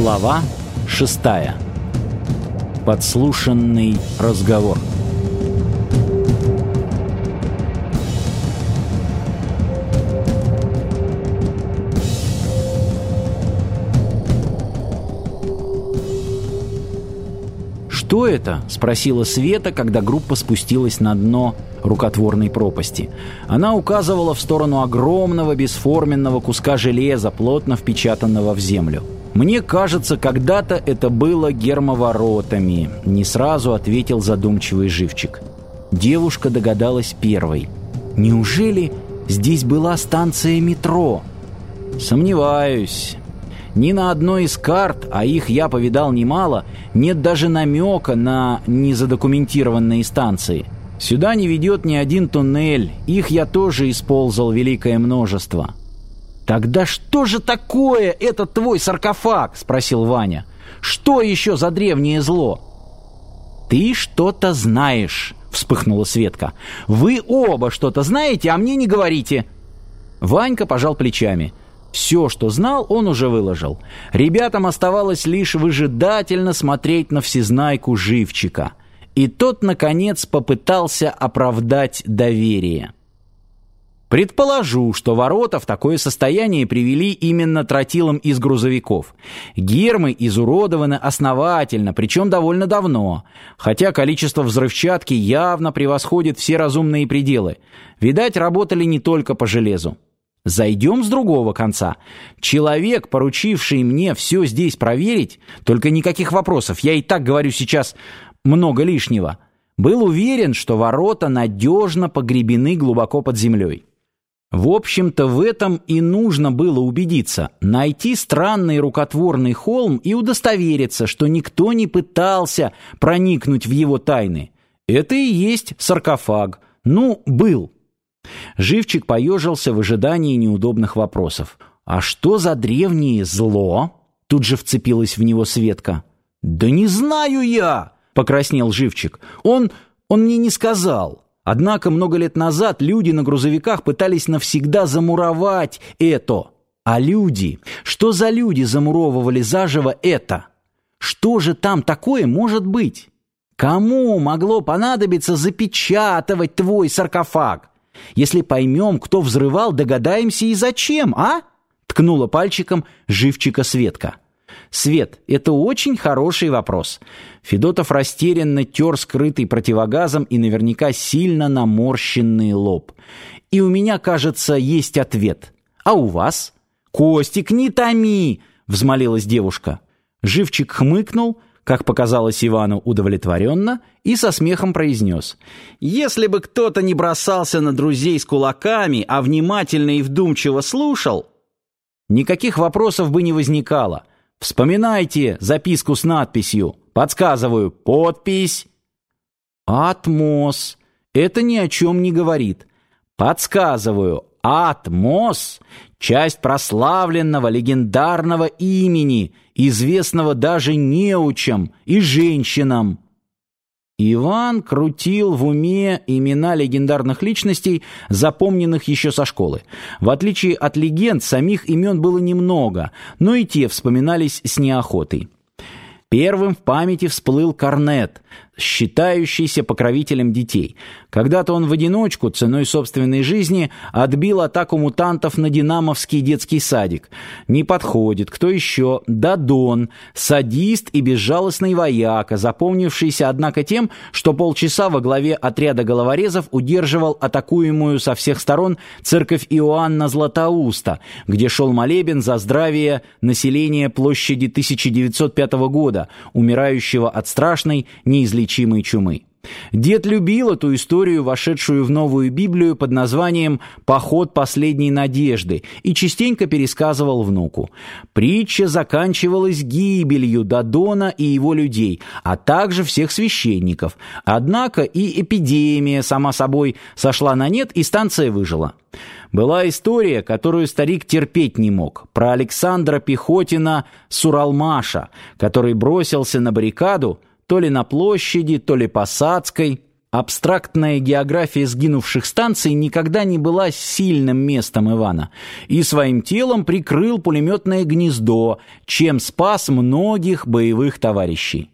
Глава шестая. Подслушанный разговор. «Что это?» — спросила Света, когда группа спустилась на дно рукотворной пропасти. Она указывала в сторону огромного бесформенного куска железа, плотно впечатанного в землю. «Мне кажется, когда-то это было гермоворотами», — не сразу ответил задумчивый живчик. Девушка догадалась первой. «Неужели здесь была станция метро?» «Сомневаюсь. Ни на одной из карт, а их я повидал немало, нет даже намека на незадокументированные станции. Сюда не ведет ни один туннель, их я тоже использовал великое множество». «Тогда что же такое этот твой саркофаг?» — спросил Ваня. «Что еще за древнее зло?» «Ты что-то знаешь», — вспыхнула Светка. «Вы оба что-то знаете, а мне не говорите». Ванька пожал плечами. Все, что знал, он уже выложил. Ребятам оставалось лишь выжидательно смотреть на всезнайку живчика. И тот, наконец, попытался оправдать доверие. Предположу, что ворота в такое состояние привели именно тротилом из грузовиков. Гермы изуродованы основательно, причем довольно давно, хотя количество взрывчатки явно превосходит все разумные пределы. Видать, работали не только по железу. Зайдем с другого конца. Человек, поручивший мне все здесь проверить, только никаких вопросов, я и так говорю сейчас много лишнего, был уверен, что ворота надежно погребены глубоко под землей. В общем-то, в этом и нужно было убедиться, найти странный рукотворный холм и удостовериться, что никто не пытался проникнуть в его тайны. Это и есть саркофаг. Ну, был. Живчик поежился в ожидании неудобных вопросов. «А что за древнее зло?» Тут же вцепилась в него Светка. «Да не знаю я!» — покраснел Живчик. «Он... он мне не сказал». Однако много лет назад люди на грузовиках пытались навсегда замуровать это. А люди? Что за люди замуровывали заживо это? Что же там такое может быть? Кому могло понадобиться запечатывать твой саркофаг? Если поймем, кто взрывал, догадаемся и зачем, а? Ткнула пальчиком живчика Светка. Свет, это очень хороший вопрос. Федотов растерянно тер скрытый противогазом и наверняка сильно наморщенный лоб. И у меня, кажется, есть ответ. А у вас? Костик, не томи, взмолилась девушка. Живчик хмыкнул, как показалось Ивану удовлетворенно, и со смехом произнес. «Если бы кто-то не бросался на друзей с кулаками, а внимательно и вдумчиво слушал...» Никаких вопросов бы не возникало. Вспоминайте записку с надписью. Подсказываю, подпись. Атмос. Это ни о чем не говорит. Подсказываю, Атмос — часть прославленного легендарного имени, известного даже неучам и женщинам. Иван крутил в уме имена легендарных личностей, запомненных еще со школы. В отличие от легенд, самих имен было немного, но и те вспоминались с неохотой. Первым в памяти всплыл Корнет, считающийся покровителем детей. Когда-то он в одиночку, ценой собственной жизни, отбил атаку мутантов на динамовский детский садик. Не подходит. Кто еще? Дадон, садист и безжалостный вояка, запомнившийся, однако, тем, что полчаса во главе отряда головорезов удерживал атакуемую со всех сторон церковь Иоанна Златоуста, где шел молебен за здравие населения площади 1905 года, умирающего от страшной, неизлечимой неизлечимой чумы. Дед любил эту историю, вошедшую в новую Библию под названием «Поход последней надежды» и частенько пересказывал внуку. Притча заканчивалась гибелью Дадона и его людей, а также всех священников. Однако и эпидемия, сама собой, сошла на нет, и станция выжила. Была история, которую старик терпеть не мог, про Александра Пехотина Суралмаша, который бросился на баррикаду, то ли на площади, то ли посадской, Абстрактная география сгинувших станций никогда не была сильным местом Ивана и своим телом прикрыл пулеметное гнездо, чем спас многих боевых товарищей.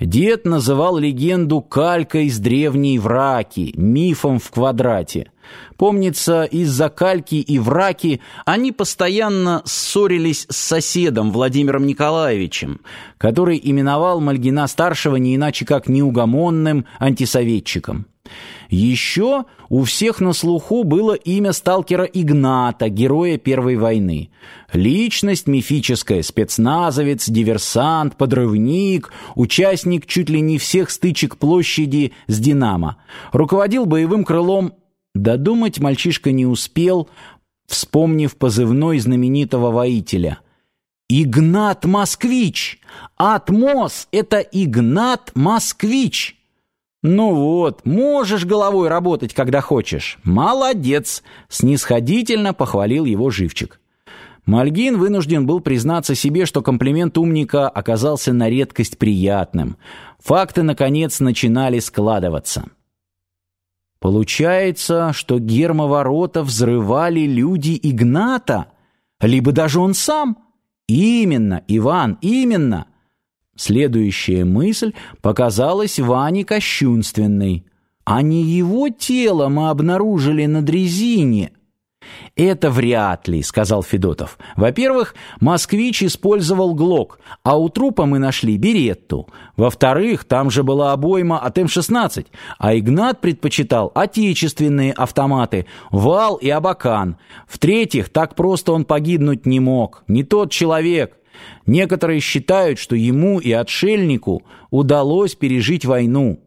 Дед называл легенду калькой из древней враки, мифом в квадрате. Помнится, из-за кальки и враки они постоянно ссорились с соседом Владимиром Николаевичем, который именовал Мальгина-старшего не иначе как неугомонным антисоветчиком. Еще у всех на слуху было имя сталкера Игната, героя Первой войны. Личность мифическая, спецназовец, диверсант, подрывник, участник чуть ли не всех стычек площади с «Динамо». Руководил боевым крылом Додумать мальчишка не успел, вспомнив позывной знаменитого воителя. «Игнат Москвич! Атмос — это Игнат Москвич!» «Ну вот, можешь головой работать, когда хочешь. Молодец!» — снисходительно похвалил его живчик. Мальгин вынужден был признаться себе, что комплимент умника оказался на редкость приятным. Факты, наконец, начинали складываться. Получается, что гермоворота взрывали люди Игната, либо даже он сам. Именно, Иван, именно. Следующая мысль показалась Ване кощунственной. А не его тело мы обнаружили на дрезине — «Это вряд ли», — сказал Федотов. «Во-первых, москвич использовал ГЛОК, а у трупа мы нашли беретту. Во-вторых, там же была обойма от М-16, а Игнат предпочитал отечественные автоматы, ВАЛ и Абакан. В-третьих, так просто он погибнуть не мог, не тот человек». Некоторые считают, что ему и отшельнику удалось пережить войну.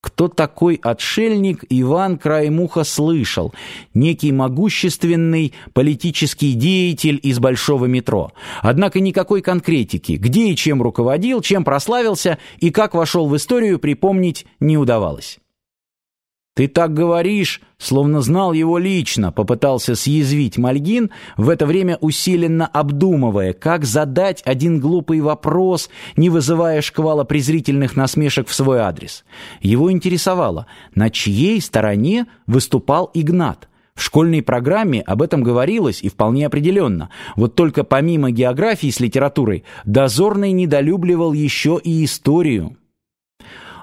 Кто такой отшельник, Иван Краймуха слышал. Некий могущественный политический деятель из Большого метро. Однако никакой конкретики, где и чем руководил, чем прославился и как вошел в историю, припомнить не удавалось. «Ты так говоришь, словно знал его лично», — попытался съязвить Мальгин, в это время усиленно обдумывая, как задать один глупый вопрос, не вызывая шквала презрительных насмешек в свой адрес. Его интересовало, на чьей стороне выступал Игнат. В школьной программе об этом говорилось и вполне определенно. Вот только помимо географии с литературой, Дозорный недолюбливал еще и историю.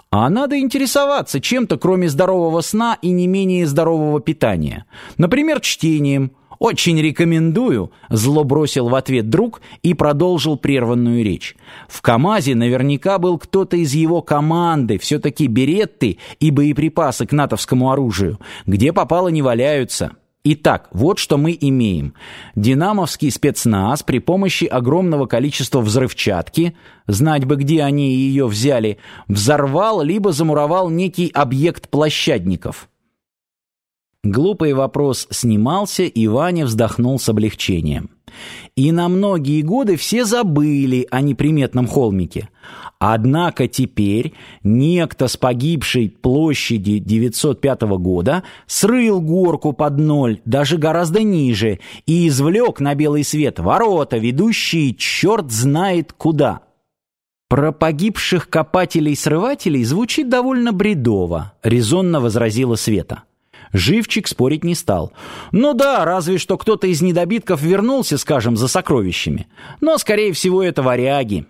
А надо интересоваться чем-то, кроме здорового сна и не менее здорового питания. Например, чтением. «Очень рекомендую», — зло бросил в ответ друг и продолжил прерванную речь. В КамАЗе наверняка был кто-то из его команды, все-таки беретты и боеприпасы к натовскому оружию. Где попало не валяются. Итак, вот что мы имеем. Динамовский спецназ при помощи огромного количества взрывчатки, знать бы, где они ее взяли, взорвал либо замуровал некий объект площадников. Глупый вопрос снимался, и Ваня вздохнул с облегчением. И на многие годы все забыли о неприметном холмике. Однако теперь некто с погибшей площади 905 года срыл горку под ноль, даже гораздо ниже, и извлек на белый свет ворота, ведущие черт знает куда. Про погибших копателей-срывателей звучит довольно бредово, резонно возразила Света. Живчик спорить не стал. Ну да, разве что кто-то из недобитков вернулся, скажем, за сокровищами. Но, скорее всего, это варяги.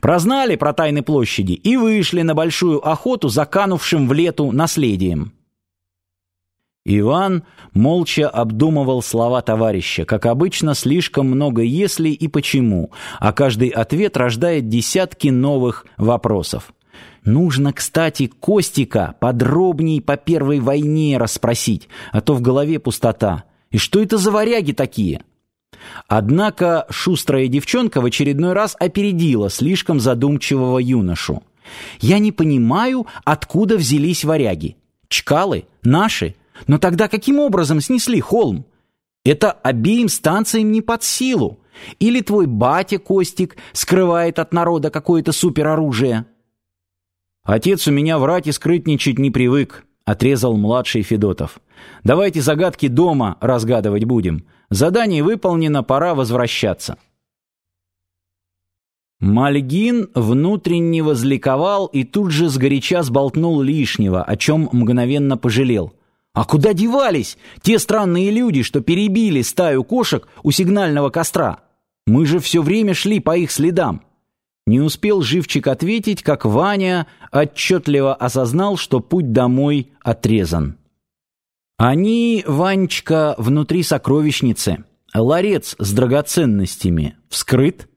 Прознали про тайны площади и вышли на большую охоту за канувшим в лету наследием. Иван молча обдумывал слова товарища, как обычно, слишком много «если» и «почему», а каждый ответ рождает десятки новых вопросов. Нужно, кстати, Костика подробней по первой войне расспросить, а то в голове пустота. И что это за варяги такие? Однако шустрая девчонка в очередной раз опередила слишком задумчивого юношу. «Я не понимаю, откуда взялись варяги. Чкалы? Наши? Но тогда каким образом снесли холм? Это обеим станциям не под силу. Или твой батя Костик скрывает от народа какое-то супероружие?» «Отец у меня врать и скрытничать не привык», — отрезал младший Федотов. «Давайте загадки дома разгадывать будем. Задание выполнено, пора возвращаться». Мальгин внутренне возликовал и тут же сгоряча сболтнул лишнего, о чем мгновенно пожалел. А куда девались те странные люди, что перебили стаю кошек у сигнального костра? Мы же все время шли по их следам. Не успел живчик ответить, как Ваня отчетливо осознал, что путь домой отрезан. Они, Ванечка, внутри сокровищницы. Ларец с драгоценностями вскрыт,